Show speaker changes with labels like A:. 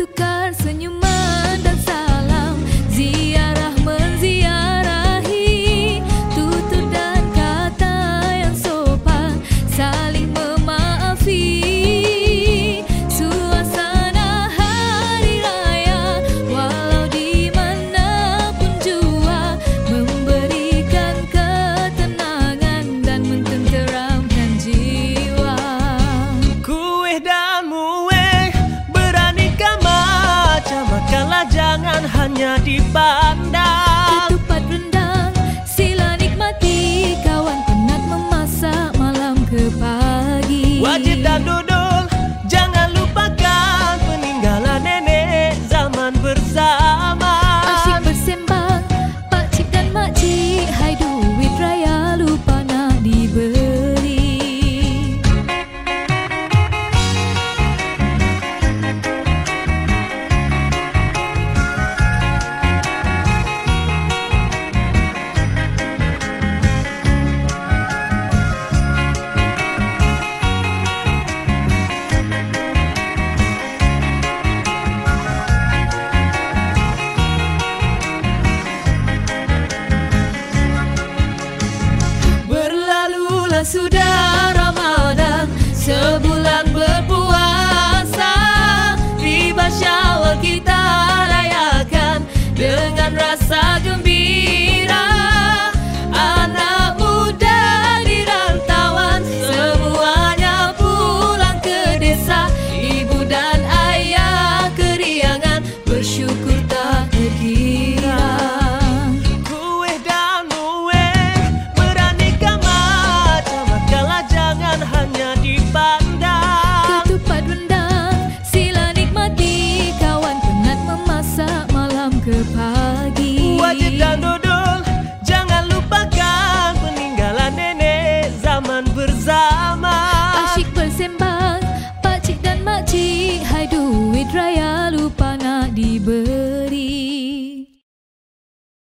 A: Tukar
B: hanya di bawah